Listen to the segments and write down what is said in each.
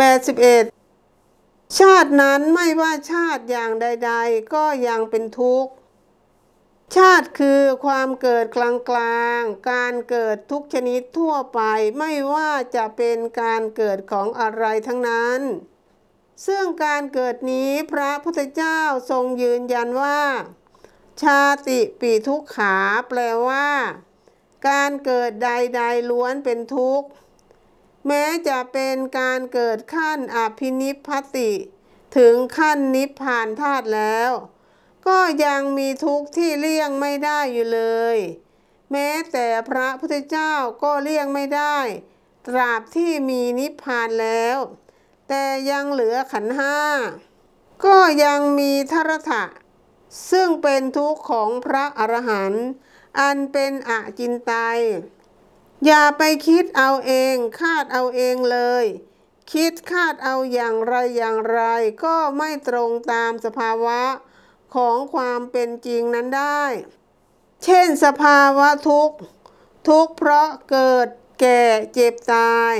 81 ชาตินั้นไม่ว่าชาติอย่างใด ๆ ก็ยังเป็นทุกข์ ชาติคือความเกิดกลางๆ การเกิดทุกชนิดทั่วไปไม่ว่าจะเป็นการเกิดของอะไรทั้งนั้น ซึ่งการเกิดนี้พระพุทธเจ้าทรงยืนยันว่า ชาติปีทุกขาแปลว่า การเกิดใด ๆ ล้วนเป็นทุกข์ แม้จะเป็นการเกิดขั้นอภินิพพติ ถึงขั้นนิพพานธาตุแล้ว ก็ยังมีทุกข์ที่เลี่ยงไม่ได้อยู่เลย แม้แต่พระพุทธเจ้าก็เลี่ยงไม่ได้ ตราบที่มีนิพพานแล้ว แต่ยังเหลือขันห้า ก็ยังมีทรถะ ซึ่งเป็นทุกข์ของพระอรหันต์อันเป็นอจินไตย อย่าไปคิดเอาเอง คาดเอาเองเลย คิดคาดเอาอย่างไรอย่างไร ก็ไม่ตรงตามสภาวะของความเป็นจริงนั้นได้ เช่นสภาวะทุกข์ ทุกข์เพราะเกิดแก่เจ็บตาย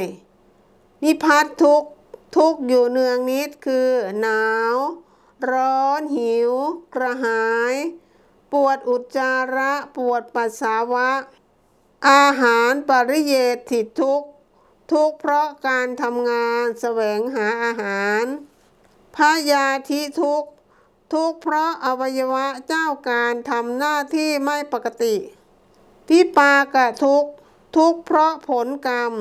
นิพัททุกข์ทุกข์อยู่เนืองนิดคือ หนาว ร้อนหิว กระหาย ปวดอุจจาระปวดปัสสาวะ อาหารปริเยติทุก ทุกเพราะการทำงานแสวงหาอาหารพยาธิทุก ทุกเพราะอวัยวะเจ้าการทำหน้าที่ไม่ปกติวิปากะทุก ทุกเพราะผลกรรม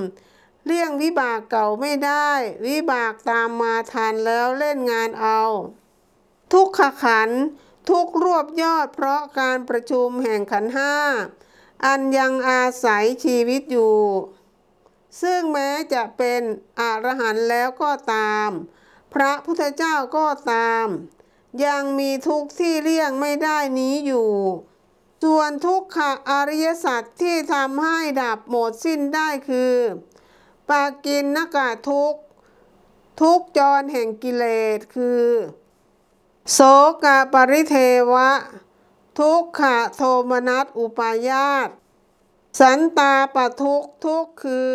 เลี่ยงวิบากเก่าไม่ได้ วิบากตามมาทันแล้วเล่นงานเอา ทุกขขัน ทุกรวบยอดเพราะการประชุมแห่งขันห้า อันยังอาศัยชีวิตอยู่ ซึ่งแม้จะเป็นอรหันต์แล้วก็ตาม พระพุทธเจ้าก็ตาม ยังมีทุกข์ที่เลี่ยงไม่ได้นี้อยู่ ส่วนทุกขะอริยสัจที่ทำให้ดับหมดสิ้นได้คือ ปากินนกะทุกทุกจรแห่งกิเลสคือ โสกะปริเทวะ ทุกขะโทมนัสอุปายาต สันตาปะทุกทุกคือ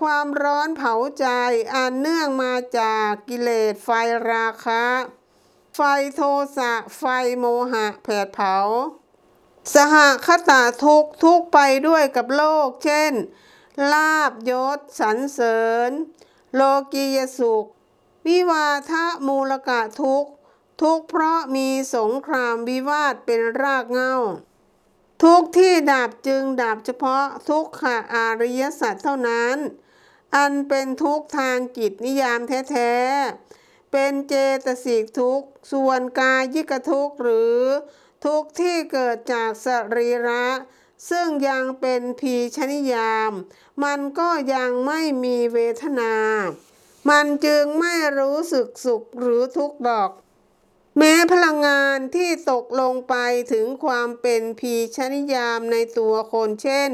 ความร้อนเผาใจอันเนื่องมาจากกิเลสไฟราคะ ไฟโทสะไฟโมหะแผดเผา สหคตาทุกทุกไปด้วยกับโลก เช่น ลาบยศสรรเสริญ โลกียสุข วิวาทะมูลกะทุกข์ ทุกเพราะมีสงครามวิวาทเป็นรากเหง้า ทุกที่ดับจึงดับเฉพาะทุกขอริยสัจเท่านั้น อันเป็นทุกทางจิตนิยามแท้ๆ เป็นเจตสิกทุกส่วนกายยิกทุกหรือ ทุกที่เกิดจากสรีระ ซึ่งยังเป็นพีชนิยาม มันก็ยังไม่มีเวทนา มันจึงไม่รู้สึกสุขหรือทุกข์ดอก แม้พลังงานที่ตกลงไปถึงความเป็นพีชนิยามในตัวคนเช่น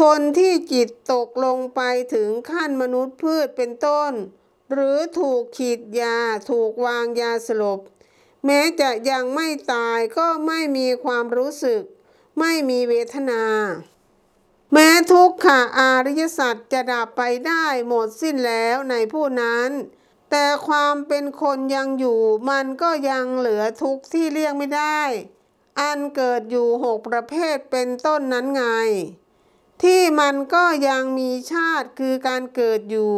คนที่จิตตกลงไปถึงขั้นมนุษย์พืชเป็นต้น หรือถูกขีดยาถูกวางยาสลบ แม้จะยังไม่ตายก็ไม่มีความรู้สึก ไม่มีเวทนา แม้ทุกขอริยสัจจะดับไปได้หมดสิ้นแล้วในผู้นั้น แต่ความเป็นคนยังอยู่มันก็ยังเหลือทุกข์ที่เลี่ยงไม่ได้ อันเกิดอยู่หกประเภทเป็นต้นนั้นไง ที่มันก็ยังมีชาติคือการเกิดอยู่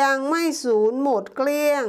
ยังไม่สูญหมดเกลี้ยง